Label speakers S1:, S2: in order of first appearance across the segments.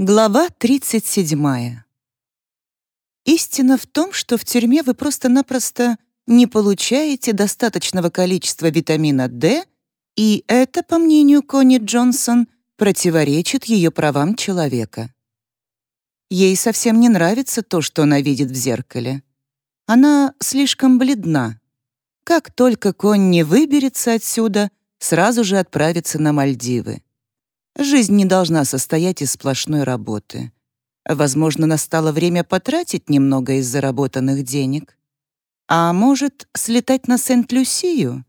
S1: Глава 37. Истина в том, что в тюрьме вы просто-напросто не получаете достаточного количества витамина D, и это, по мнению Конни Джонсон, противоречит ее правам человека. Ей совсем не нравится то, что она видит в зеркале. Она слишком бледна. Как только Конни выберется отсюда, сразу же отправится на Мальдивы. Жизнь не должна состоять из сплошной работы. Возможно, настало время потратить немного из заработанных денег. А может, слетать на Сент-Люсию?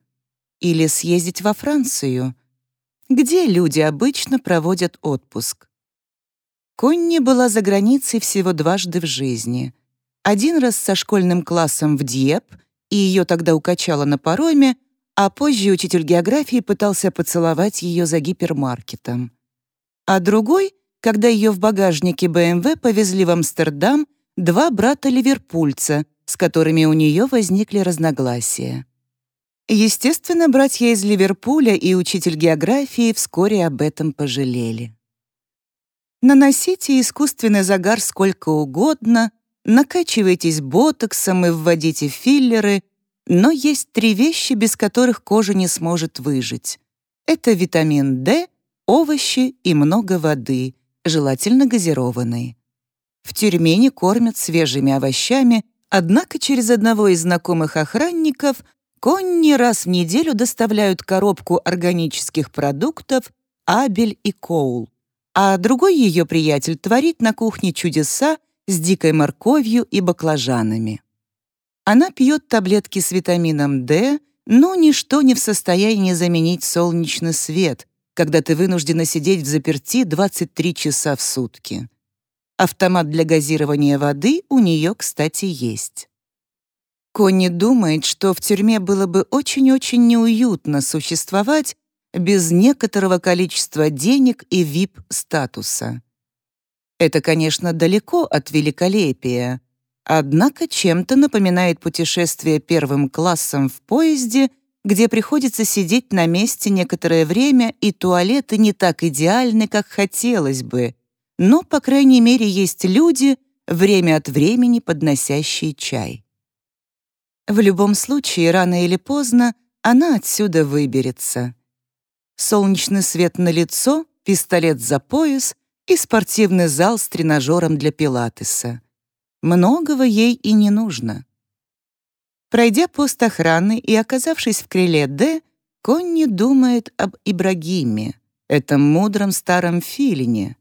S1: Или съездить во Францию? Где люди обычно проводят отпуск? Конни была за границей всего дважды в жизни. Один раз со школьным классом в Дьеп, и ее тогда укачало на пароме, а позже учитель географии пытался поцеловать ее за гипермаркетом а другой, когда ее в багажнике БМВ повезли в Амстердам два брата-ливерпульца, с которыми у нее возникли разногласия. Естественно, братья из Ливерпуля и учитель географии вскоре об этом пожалели. Наносите искусственный загар сколько угодно, накачивайтесь ботоксом и вводите филлеры, но есть три вещи, без которых кожа не сможет выжить. Это витамин D — овощи и много воды, желательно газированной. В тюрьме не кормят свежими овощами, однако через одного из знакомых охранников Конни раз в неделю доставляют коробку органических продуктов Абель и Коул, а другой ее приятель творит на кухне чудеса с дикой морковью и баклажанами. Она пьет таблетки с витамином D, но ничто не в состоянии заменить солнечный свет, когда ты вынуждена сидеть в заперти 23 часа в сутки. Автомат для газирования воды у нее, кстати, есть. Конни думает, что в тюрьме было бы очень-очень неуютно существовать без некоторого количества денег и VIP-статуса. Это, конечно, далеко от великолепия, однако чем-то напоминает путешествие первым классом в поезде где приходится сидеть на месте некоторое время, и туалеты не так идеальны, как хотелось бы, но, по крайней мере, есть люди, время от времени подносящие чай. В любом случае, рано или поздно она отсюда выберется. Солнечный свет на лицо, пистолет за пояс и спортивный зал с тренажером для пилатеса. Многого ей и не нужно. Пройдя пост охраны и оказавшись в крыле «Д», Конни думает об Ибрагиме, этом мудром старом филине.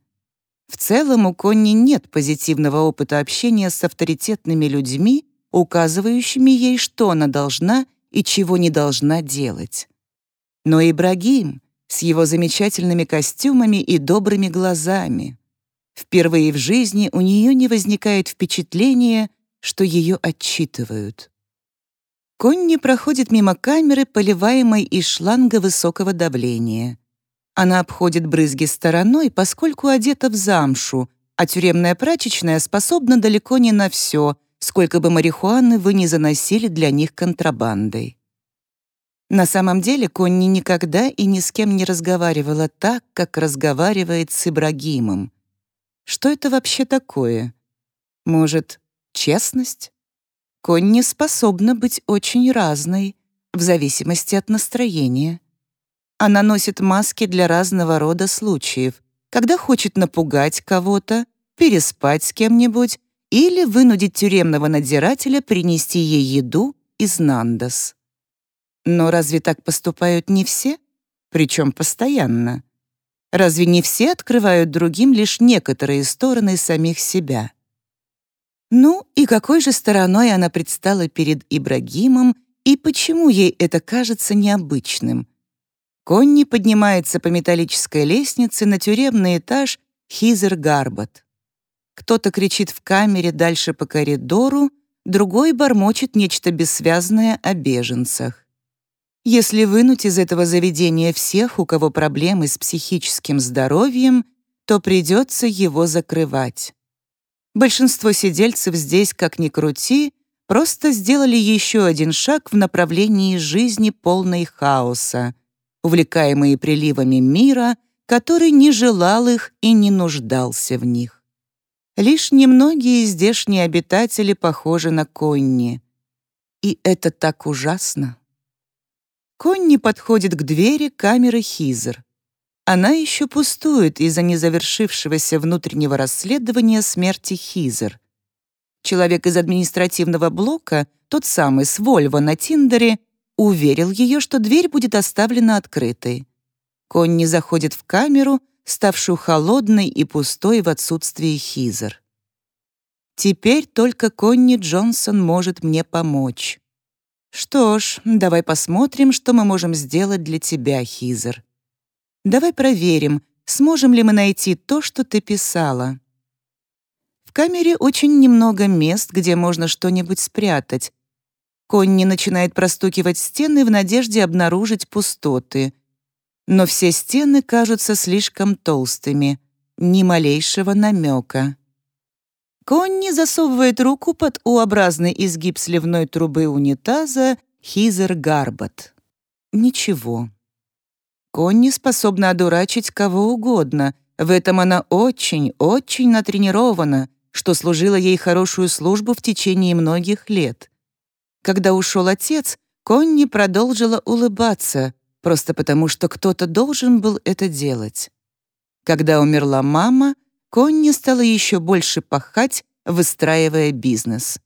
S1: В целом у Конни нет позитивного опыта общения с авторитетными людьми, указывающими ей, что она должна и чего не должна делать. Но Ибрагим с его замечательными костюмами и добрыми глазами. Впервые в жизни у нее не возникает впечатления, что ее отчитывают. Конни проходит мимо камеры, поливаемой из шланга высокого давления. Она обходит брызги стороной, поскольку одета в замшу, а тюремная прачечная способна далеко не на все, сколько бы марихуаны вы не заносили для них контрабандой. На самом деле Конни никогда и ни с кем не разговаривала так, как разговаривает с Ибрагимом. Что это вообще такое? Может, честность? Конни способна быть очень разной, в зависимости от настроения. Она носит маски для разного рода случаев, когда хочет напугать кого-то, переспать с кем-нибудь или вынудить тюремного надзирателя принести ей еду из Нандос. Но разве так поступают не все? Причем постоянно. Разве не все открывают другим лишь некоторые стороны самих себя? Ну и какой же стороной она предстала перед Ибрагимом и почему ей это кажется необычным? Конни поднимается по металлической лестнице на тюремный этаж Хизер-Гарбат. Кто-то кричит в камере дальше по коридору, другой бормочет нечто бессвязное о беженцах. Если вынуть из этого заведения всех, у кого проблемы с психическим здоровьем, то придется его закрывать. Большинство сидельцев здесь, как ни крути, просто сделали еще один шаг в направлении жизни полной хаоса, увлекаемые приливами мира, который не желал их и не нуждался в них. Лишь немногие здешние обитатели похожи на Конни. И это так ужасно. Конни подходит к двери камеры Хизер. Она еще пустует из-за незавершившегося внутреннего расследования смерти Хизер. Человек из административного блока, тот самый с Вольво на Тиндере, уверил ее, что дверь будет оставлена открытой. Конни заходит в камеру, ставшую холодной и пустой в отсутствии Хизер. Теперь только Конни Джонсон может мне помочь. Что ж, давай посмотрим, что мы можем сделать для тебя, Хизер. Давай проверим, сможем ли мы найти то, что ты писала. В камере очень немного мест, где можно что-нибудь спрятать. Конни начинает простукивать стены в надежде обнаружить пустоты — но все стены кажутся слишком толстыми, ни малейшего намека. Конни засовывает руку под U-образный изгиб сливной трубы унитаза Хизер Гарбат. Ничего. Конни способна одурачить кого угодно. В этом она очень-очень натренирована, что служило ей хорошую службу в течение многих лет. Когда ушел отец, Конни продолжила улыбаться, просто потому что кто-то должен был это делать. Когда умерла мама, Конни стала еще больше пахать, выстраивая бизнес.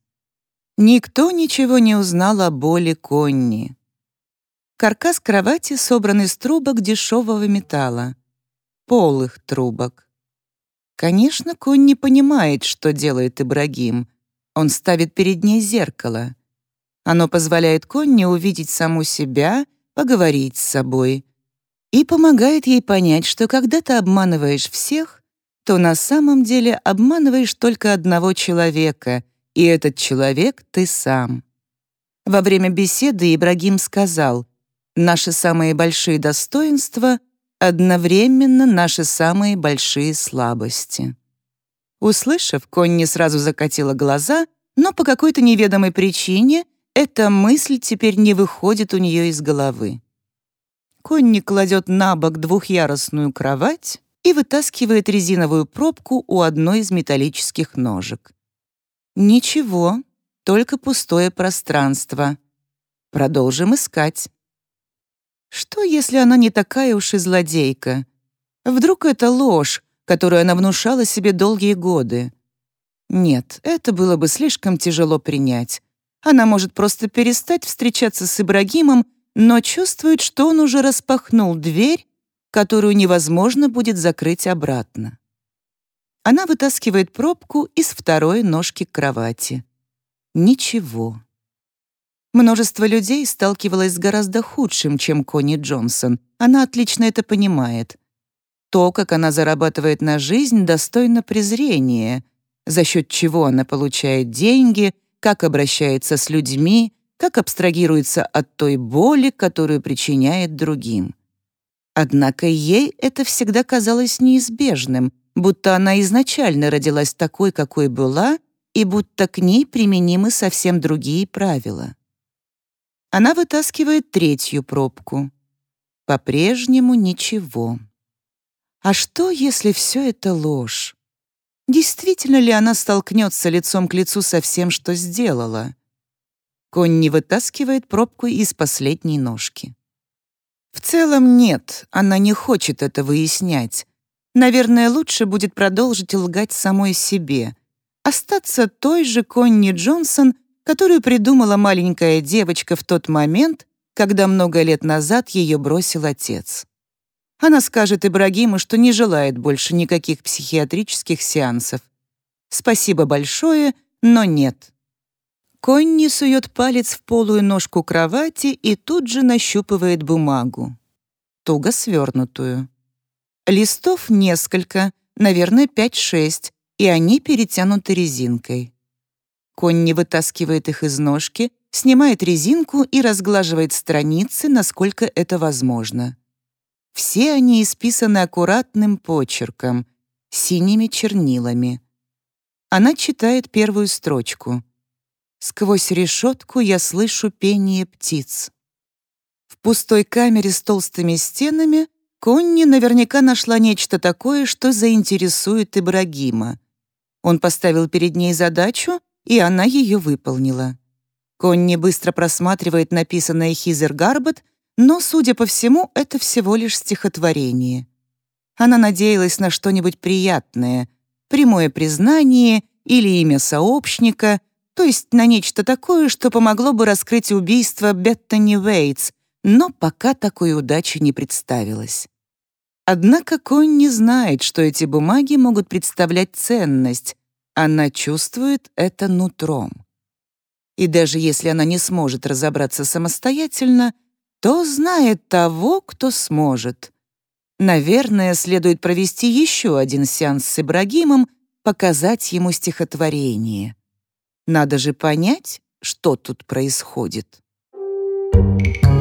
S1: Никто ничего не узнал о боли Конни. Каркас кровати собран из трубок дешевого металла. Полых трубок. Конечно, Конни понимает, что делает Ибрагим. Он ставит перед ней зеркало. Оно позволяет Конни увидеть саму себя поговорить с собой и помогает ей понять, что когда ты обманываешь всех, то на самом деле обманываешь только одного человека, и этот человек — ты сам. Во время беседы Ибрагим сказал, «Наши самые большие достоинства — одновременно наши самые большие слабости». Услышав, Конни сразу закатила глаза, но по какой-то неведомой причине эта мысль теперь не выходит у нее из головы. Конни кладет на бок двухъярусную кровать и вытаскивает резиновую пробку у одной из металлических ножек. Ничего, только пустое пространство. Продолжим искать. Что, если она не такая уж и злодейка? Вдруг это ложь, которую она внушала себе долгие годы? Нет, это было бы слишком тяжело принять. Она может просто перестать встречаться с Ибрагимом, но чувствует, что он уже распахнул дверь, которую невозможно будет закрыть обратно. Она вытаскивает пробку из второй ножки кровати. Ничего. Множество людей сталкивалось с гораздо худшим, чем Конни Джонсон. Она отлично это понимает. То, как она зарабатывает на жизнь, достойно презрения, за счет чего она получает деньги, как обращается с людьми, как абстрагируется от той боли, которую причиняет другим. Однако ей это всегда казалось неизбежным, будто она изначально родилась такой, какой была, и будто к ней применимы совсем другие правила. Она вытаскивает третью пробку. По-прежнему ничего. А что, если все это ложь? Действительно ли она столкнется лицом к лицу со всем, что сделала? Конни вытаскивает пробку из последней ножки. В целом нет, она не хочет это выяснять. Наверное, лучше будет продолжить лгать самой себе. Остаться той же Конни Джонсон, которую придумала маленькая девочка в тот момент, когда много лет назад ее бросил отец. Она скажет Ибрагиму, что не желает больше никаких психиатрических сеансов. Спасибо большое, но нет. Конни сует палец в полую ножку кровати и тут же нащупывает бумагу. Туго свернутую. Листов несколько, наверное, пять-шесть, и они перетянуты резинкой. Конни вытаскивает их из ножки, снимает резинку и разглаживает страницы, насколько это возможно. Все они исписаны аккуратным почерком, синими чернилами. Она читает первую строчку. «Сквозь решетку я слышу пение птиц». В пустой камере с толстыми стенами Конни наверняка нашла нечто такое, что заинтересует Ибрагима. Он поставил перед ней задачу, и она ее выполнила. Конни быстро просматривает написанное Хизер Гарбот, но, судя по всему, это всего лишь стихотворение. Она надеялась на что-нибудь приятное, прямое признание или имя сообщника, то есть на нечто такое, что помогло бы раскрыть убийство Беттани Уэйтс, но пока такой удачи не представилось. Однако Конни знает, что эти бумаги могут представлять ценность. Она чувствует это нутром. И даже если она не сможет разобраться самостоятельно, то знает того, кто сможет. Наверное, следует провести еще один сеанс с Ибрагимом, показать ему стихотворение. Надо же понять, что тут происходит. Thank.